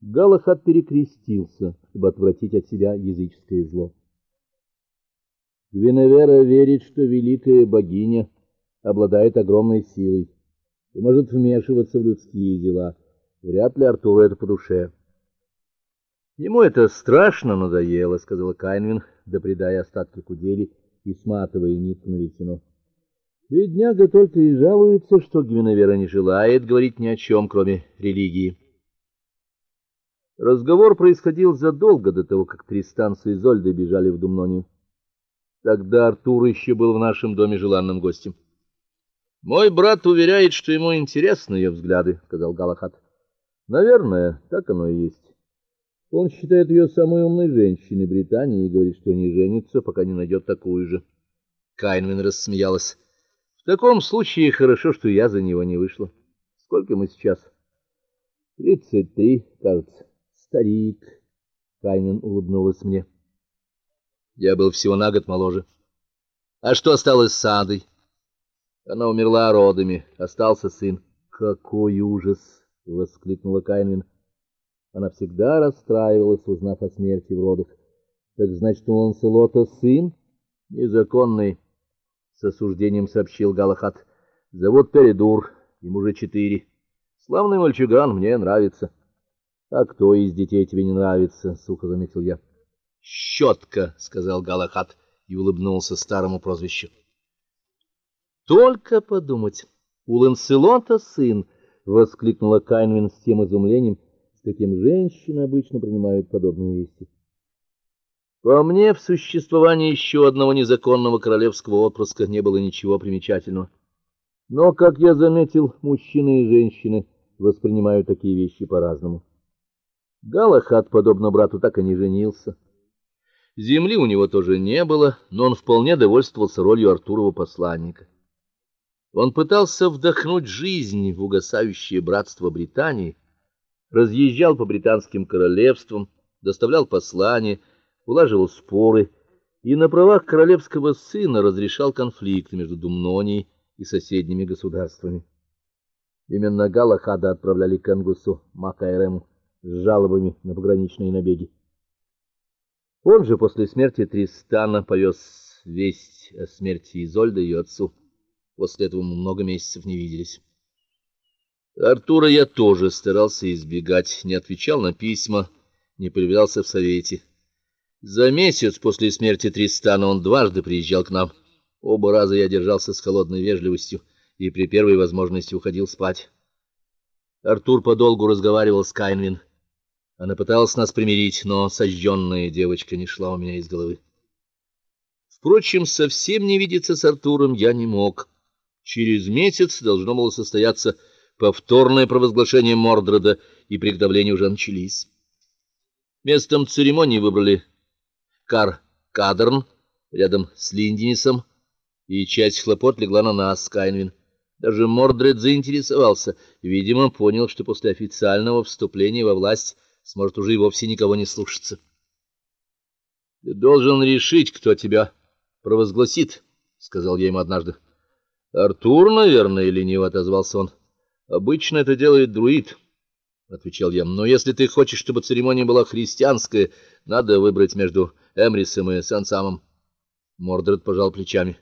Галахад перекрестился, чтобы отвратить от себя языческое зло. Гвиневера верит, что великая богиня обладает огромной силой и может вмешиваться в людские дела. Вряд ли Артуру это по душе. Ему это страшно надоело, сказала Кайнвин, допредая остатки кудели и сматывая нитку на веретено. Бедняга только и жалуется, что Гвиневера не желает говорить ни о чем, кроме религии. Разговор происходил задолго до того, как Тристан с Изольдой бежали в Думнонию. Тогда Артур еще был в нашем доме желанным гостем. Мой брат уверяет, что ему интересны ее взгляды, сказал Галахат. Наверное, так оно и есть. Он считает ее самой умной женщиной Британии и говорит, что не женится, пока не найдет такую же. Кайнвин рассмеялась. В таком случае хорошо, что я за него не вышла. Сколько мы сейчас? Тридцать три, кажется. Старик. Кайнен улыбнулась мне. Я был всего на год моложе. А что осталось с Адой? Она умерла родами, остался сын. Какой ужас, воскликнула Кайнвин. Она всегда расстраивалась, узнав о смерти в родах. Так значит, у Ланселота сын незаконный, с осуждением сообщил Галахат. Зовут Передур, ему уже четыре. Славный мальчуган, мне нравится. А кто из детей тебе не нравится? сухо заметил я. «Щетка», — сказал Галахат и улыбнулся старому прозвищу. Только подумать, у Ланселота сын, воскликнула Кайнвин с тем изумлением, с каким женщины обычно принимают подобные вести. По мне, в существовании еще одного незаконного королевского отпрыска не было ничего примечательного. Но, как я заметил, мужчины и женщины воспринимают такие вещи по-разному. Галахад, подобно брату, так и не женился. Земли у него тоже не было, но он вполне довольствовался ролью Артурова посланника. Он пытался вдохнуть жизнь в угасающее братство Британии, разъезжал по британским королевствам, доставлял послания, улаживал споры и на правах королевского сына разрешал конфликты между Думнонией и соседними государствами. Именно Галахада отправляли к Ангусу Макаэрему с жалобами на пограничные набеги. Он же после смерти Тристана повез весть о смерти Изольды ее отцу. После этого мы много месяцев не виделись. Артура я тоже старался избегать, не отвечал на письма, не появлялся в совете. За месяц после смерти Тристана он дважды приезжал к нам. Оба раза я держался с холодной вежливостью и при первой возможности уходил спать. Артур подолгу разговаривал с Кайнвин. Она пыталась нас примирить, но сожженная девочка не шла у меня из головы. Впрочем, совсем не видеться с Артуром я не мог. Через месяц должно было состояться повторное провозглашение Мордреда, и приготовления уже начались. Местом церемонии выбрали Кар Кадерн рядом с Линдинисом, и часть хлопот легла на нас, Кайнвин. Даже Мордред заинтересовался, видимо, понял, что после официального вступления во власть сможет уже и вовсе никого не слушаться. Ты должен решить, кто тебя провозгласит, сказал я ему однажды. Артур, наверное, лениво отозвался он. Обычно это делает друид, отвечал я. Но если ты хочешь, чтобы церемония была христианская, надо выбрать между Эмрисом и Сансамом. Мордред пожал плечами.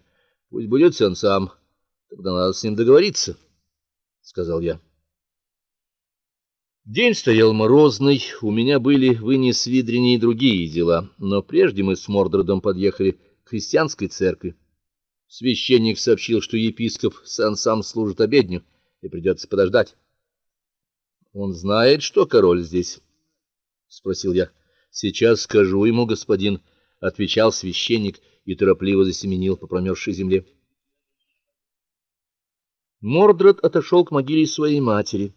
Пусть будет Сансам, тогда надо с ним договориться, сказал я. День стоял морозный, у меня были вынес видрени и другие дела, но прежде мы с Мордредом подъехали к христианской церкви. Священник сообщил, что епископ сам сам служит обедню и придется подождать. Он знает, что король здесь, спросил я. Сейчас скажу ему, господин, отвечал священник и торопливо засеменил по промерзшей земле. Мордред отошел к могиле своей матери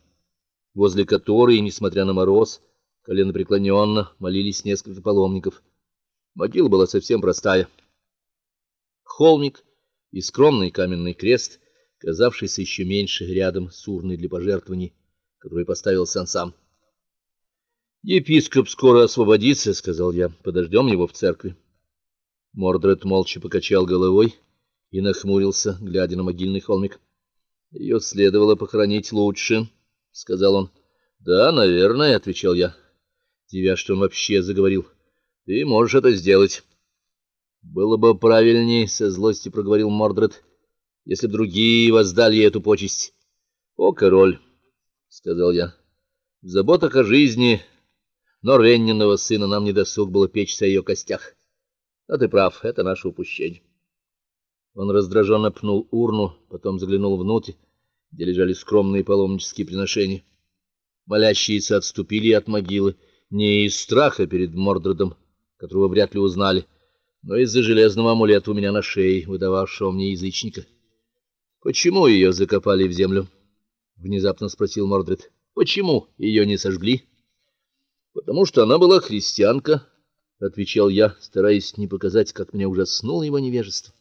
возле которой, несмотря на мороз, коленопреклоненно молились несколько паломников. Могила была совсем простая. Холмик и скромный каменный крест, казавшийся еще меньше рядом с урной для пожертвований, которую поставил сам сам. Епископ скоро освободится, сказал я. Подождем его в церкви. Мордред молча покачал головой и нахмурился, глядя на могильный холмик. Ее следовало похоронить лучше сказал он. "Да, наверное", отвечал я. Тебя что он вообще заговорил? Ты можешь это сделать. Было бы правильнее, со злостью проговорил Мордред, если другие воздали ей эту почесть. О, король, сказал я. В заботах о жизни но Ренниного сына нам не досуг было печься о ее костях. А ты прав, это наше упущение. Он раздраженно пнул урну, потом заглянул внутрь, где лежали скромные паломнические приношения. Молящиеся отступили от могилы не из страха перед Мордредом, которого вряд ли узнали, но из-за железного амулета у меня на шее, выдававшего мне язычника. Почему ее закопали в землю? внезапно спросил Мордред. Почему ее не сожгли? Потому что она была христианка, отвечал я, стараясь не показать, как меня ужаснуло его невежество.